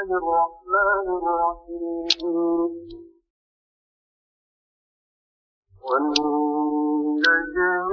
الله الرحمن الرحيم. والنجم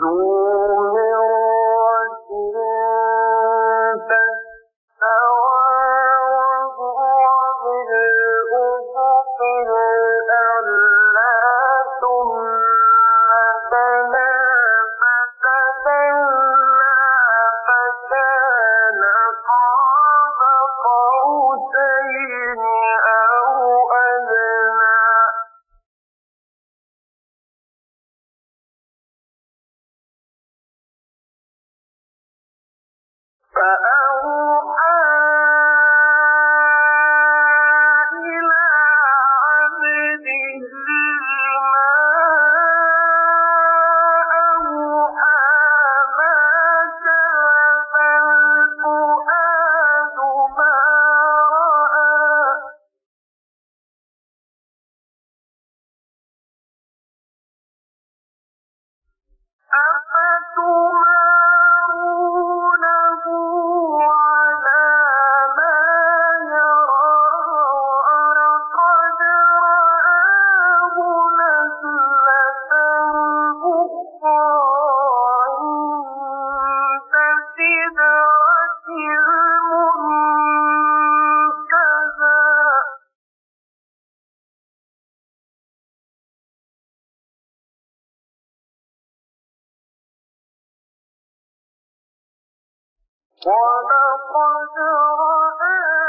no ¡Chao! ولقد رآه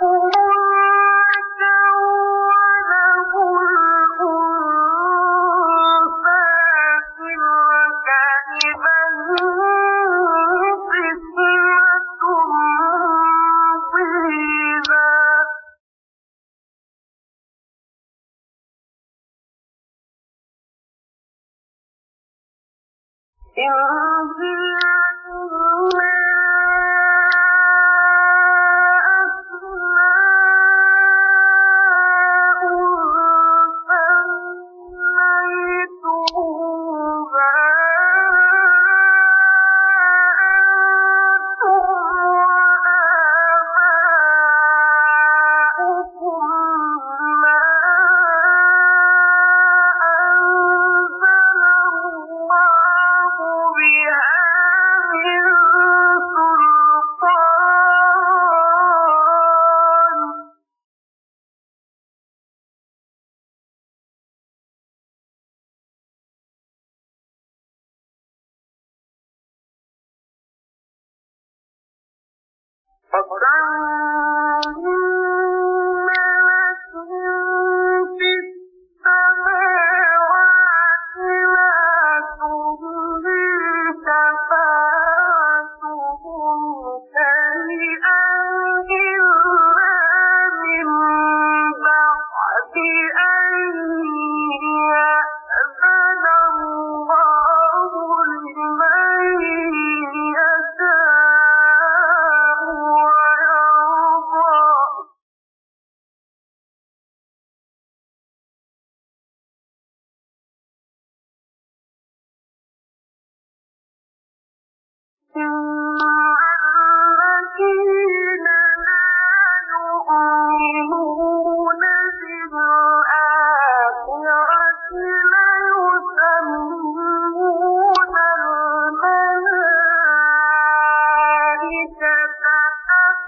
Oh, فقرآن